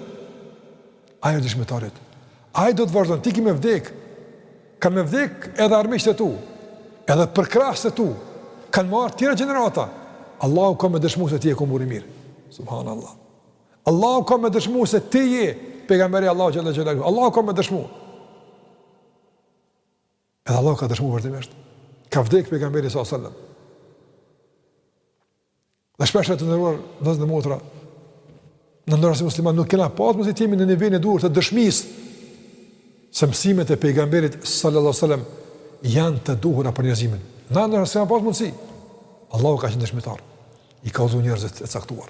A: Ai është dëshmitari. Ai do të vazhdon ti ki me vdek. Kanë me vdek edhe armiqtë e tu. Edhe përkrahësit e tu. Kanë me ardh tjera gjenerata. Allahu ka me dëshmu se ti je kon burrë i mirë. Subhanallah. Allahu ka me dëshmu se ti je pejgamberi i Allahut xhalla xhelalu. Allahu ka me dëshmu. Edhe Allahu ka dëshmu vazhdimisht. Ka vdek pejgamberi sallallahu alaihi wasallam. Dhe shpeshherë të nderuar vllezën dhe motra, na ndoshta si musliman, nuk kena pas mundësi t'jemi në nivelin e duhur të dëshmisë, se mësimet e pejgamberit sallallahu sallam janë të duhura për njerëzimin. Na ndoshta s'kena pas mundësi, Allahu ka qenë dëshmitar, i ka udhëzu njerëzit e caktuar.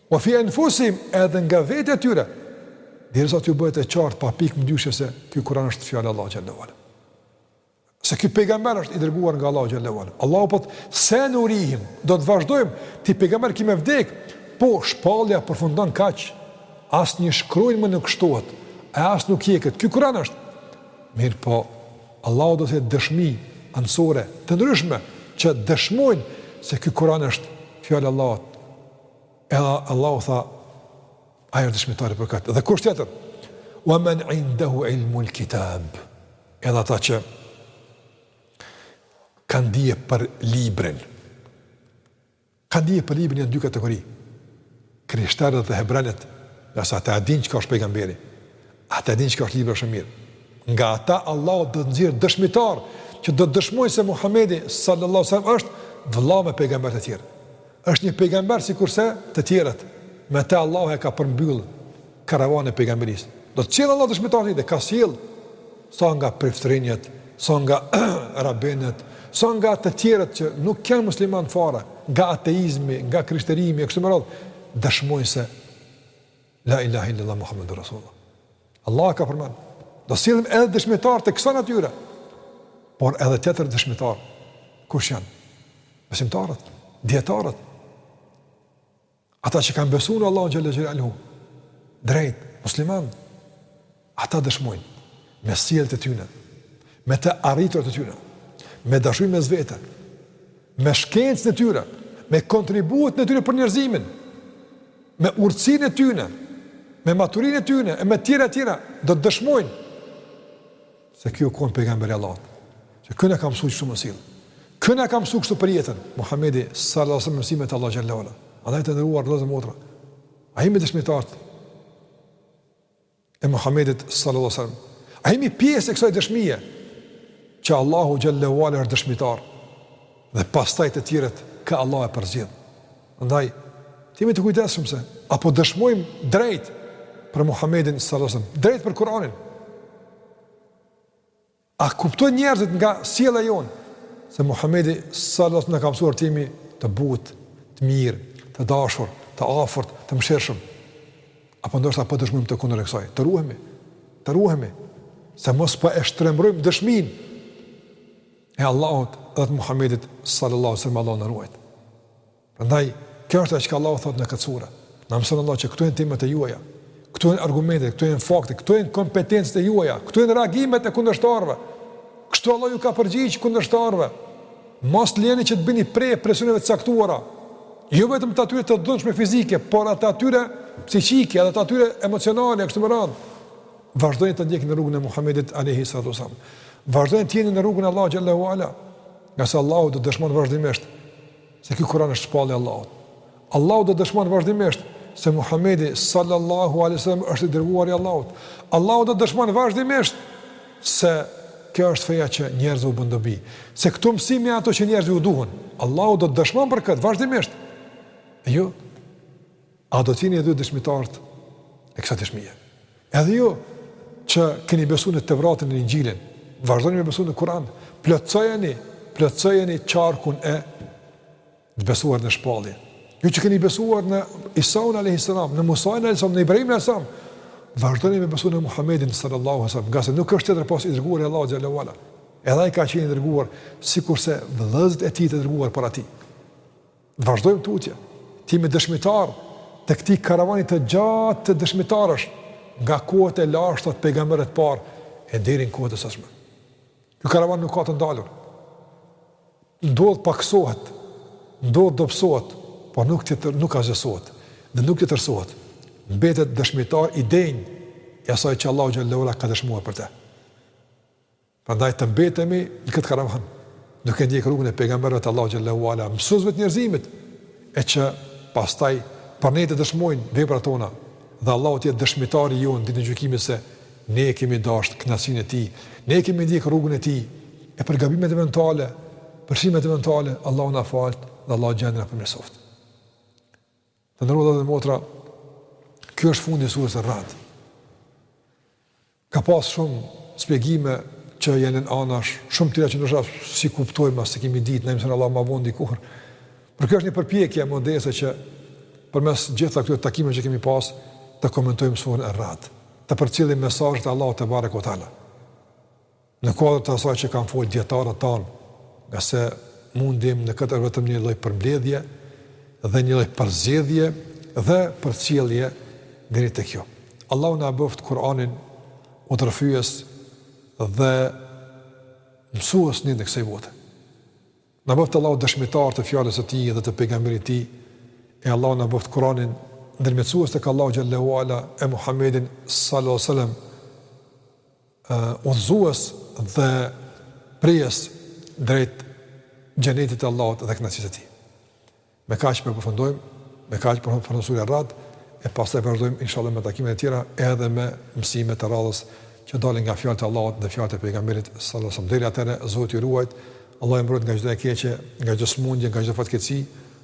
A: Wa fi anfusihim edhe nga vetja e tyre, derisa t'ju bëhet e qartë pa pikë mdyshje se ky Kur'an është fjalë e Allahut xhallahu ala. Se ky pejgamber është i dërguar nga Allahu xhallahu ala. Allahu thot senurihim, do të vazhdojmë ti pejgamber ki me vdek, po shpallja përfundon kaq, asnjë shkronjë më nuk shtohet, e as nuk hjeket. Ky Kur'an është. Mirëpo, Allahu do të qet dëshmi anësore të ndryshme që dëshmojnë se ky Kur'an është fjalë e Allahut Edhe Allahu tha, Ai është dëshmitari për këtë. Dhe kush tjetër? Wa man indahu ilmul kitab. Edhe ata që kanë dije për librin. Kanë dije për librin janë dy kategori. Krishterët dhe hebrenjtë, meqë ata e dinë çka është pejgamberi. Ata e dinë çka është libra shumë mirë. Nga ata Allahu do të nxjerrë dëshmitar që do të dëshmojnë se Muhamedi sallallahu alaihi wasallam është vëlla me pejgamberët e tjerë. Është një pejgamber sikurse të tjerët. Me atë Allahu e ka përmbyll karavanin e pejgamberisë. Do të sjellë Allah dëshmitar dhe ka sjell sa nga priftrinjët, sa nga rabinët, sa nga të tjerët që nuk janë musliman fare, nga ateizmi, nga krishterimi e kështu me radhë, dëshmojnë se La ilahe illallah Muhammedur Rasulullah. Allahu e ka përmend. Do sjellim edhe dëshmitar të kësaj natyre. Por edhe tjetër dëshmitar. Kush janë? Besimtarët, dijetarët. Ata që kanë besu në Allahun xhel-le xhelaluhu. Drejt, musliman. Ata dëshmojnë, me sjelljet e tyne, me të arriturat e tyne, me dashurinë mes vete, me shkencën e tyre, me kontributin e tyre për njerëzimin, me urtësinë e tyre, me maturinë e tyne me tjera e tjera, do të dëshmojnë se ky o kon pejgamberi i Allahut. Se ky na ka mësu kshtu me u sill. Ky na ka mësu kshtu për jetën. Muhamedi sallallahu alaihi wasallam mësimet e Allahut xhallahu ala. Andaj të nderuar vllezën e motra. A jemi dëshmitarët e Muhamedit sallallahu alaihi wasallam. A jemi pjesë e kësaj dëshmie që Allahu xhallahu ala është dëshmitar dhe pastaj të tjerët kë Allahu e përzgjedh. Andaj të jemi të kujdesshëm se a po dëshmojmë drejt për Muhamedin sallallahu alaihi wasallam, drejt për Kur'anin. A kuptojnë njerëzit nga sjellja jonë se Muhamedi sallallahu alaihi wasallam na ka mësuar të jemi të butë, të mirë, të dashur, të afërt, të mëshirshëm? Apo ndoshta po dëshmojmë të kundërtën e kësaj? Të ruhemi. Të ruhemi se mos po e shtrembrojmë dëshminë e Allahut dhe të Muhamedit sallallahu alaihi wasallam Allahu na ruajt. Prandaj, kjo është ajo që Allahu thotë në këtë sure. Na mëson Allahu që këtu janë temat e juaja, këtu janë argumentet, këtu janë faktet, këtu janë kompetencat e juaja, këtu janë reagimet e kundërshtarëve. Kështu Allahu ju ka përgjigj kundërshtarëve. Mos lejeni që të bëni pre presioneve të caktuara. Jo vetëm të atyre të dhunshme fizike, por edhe të atyre psikike, edhe të atyre emocionale, kështu më radhë. Vazhdoni të ndjekni rrugën e Muhamedit alayhi salatu wasallam. Vazhdoni të jeni në rrugën e Allahut xhelle ve ala. Ngase Allahu do të dëshmon vazhdimisht Se ky Kur'an është shpallje e Allahut. Allahu do dëshmon vazhdimisht se Muhamedi sallallahu alaihi wasallam është i dërguari i Allahut. Allahu do dëshmon vazhdimisht se kjo është feja që njerëzve u bën dobi. Se këto mësime janë ato që njerëzve u duhen. Allahu do dëshmon për këtë vazhdimisht. Jo. A do të jeni edhe ju dëshmitarët e kësaj dëshmie? Edhe ju që keni besuar në Tevratin dhe në Injilin, vazhdoni me besu në Kur'an, plotësojeni, plotësojeni qarkun e të besuar në shpallje. Ju që keni besuar në Isaun alayhis salam, në Musain alayhis salam, në Ibrahimin alayhis salam, vazhdoni me besu në Muhammedin sallallahu alaihi wasallam, ngase nuk është tjetër pos i dërguari i Allahut xhelle ve ala. Edhe ai ka qenë i dërguar sikurse vëllezërit e tij të dërguar para tij. Vazhdojmë tutje, të jemi dëshmitarë të këtij karavani të gjatë të dëshmitarësh nga kohët e lashta të pejgamberëve të parë e deri në kohët e sotshme. Ky karavan nuk ka të ndalur. Ndodh paksohet, ndodh dobësohet, por nuk tjetër, nuk asgjësohet dhe nuk tjetërsohet. Mbetet dëshmitar i denjë i asaj që Allahu xhelle ve ala ka dëshmuar për të. Prandaj të mbetemi në këtë karavan, duke ndjek rrugën e pejgamberëve të Allahut xhelle ve ala, mësuesve të njerëzimit, e që pastaj për ne të dëshmojnë veprat tona dhe Allahu të jetë dëshmitari jonë ditën e gjykimit se ne e kemi dashur kënaqësinë e tij, ne e kemi ndjek rrugën e tij e për gabimet eventuale, për lëshimet eventuale, Allahu na faltë dhe Allahu gjendjen na përmirësoftë. Të nderuar vëllezër dhe motra, ky është fundi i surës Ar-Ra'd. Ka pas shumë spjegime që janë lënë anash, shumë tjera që ndoshta s'i kuptojmë, s'i kemi ditë, na i mëson Allahu ma vonë dikur. Por kjo është një përpjekje modeste që përmes gjitha këtyre takimeve që kemi pas ta komentojmë suren Ra'd, të përcjellim mesazhet e Allahut tebareke ve teala. Në kuadër të asaj që kanë folë dijetarët tanë, ngase mundi im në këtë vetëm një lloj përmbledhje dhe një lloj përzgjedhje dhe përcjellje deri te ju. Allahu në abëftë Kur'anin u të rëfyës dhe mësuës një në kësej bote. Na bëftë Allahu dëshmitarë të fjalës së Tij dhe të pejgamberit të Tij, e Allahu na bëftë Kuranin ndërmjetësues tek Allahu Xhele ue Ala e Muhammedin s.a.s. udhëzues dhe prijës drejt xhenetit të Allahut dhe kënaqësisë së Tij. Me kaq po përfundojmë, me kaq po për kësaj radhe, pastaj vazhdojmë inshallah me takimet e tjera edhe me mësimet e radhës që dalin nga fjalët e Allahut dhe fjalët e pejgamberit sallallahu alajhi wasallam. Deri atëherë Zoti ju ruajt, Allahu ju mbrojt nga çdo e keqe, nga çdo sëmundje, nga çdo fatkeqësi.